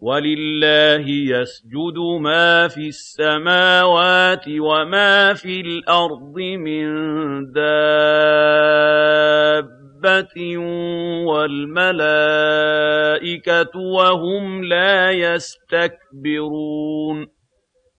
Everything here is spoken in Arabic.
وَلِلَّهِ يَسْجُدُ مَا فِي السَّمَاوَاتِ وَمَا فِي الْأَرْضِ مِن دَابَّةٍ وَالْمَلَائِكَةُ وَهُمْ لَا يَسْتَكْبِرُونَ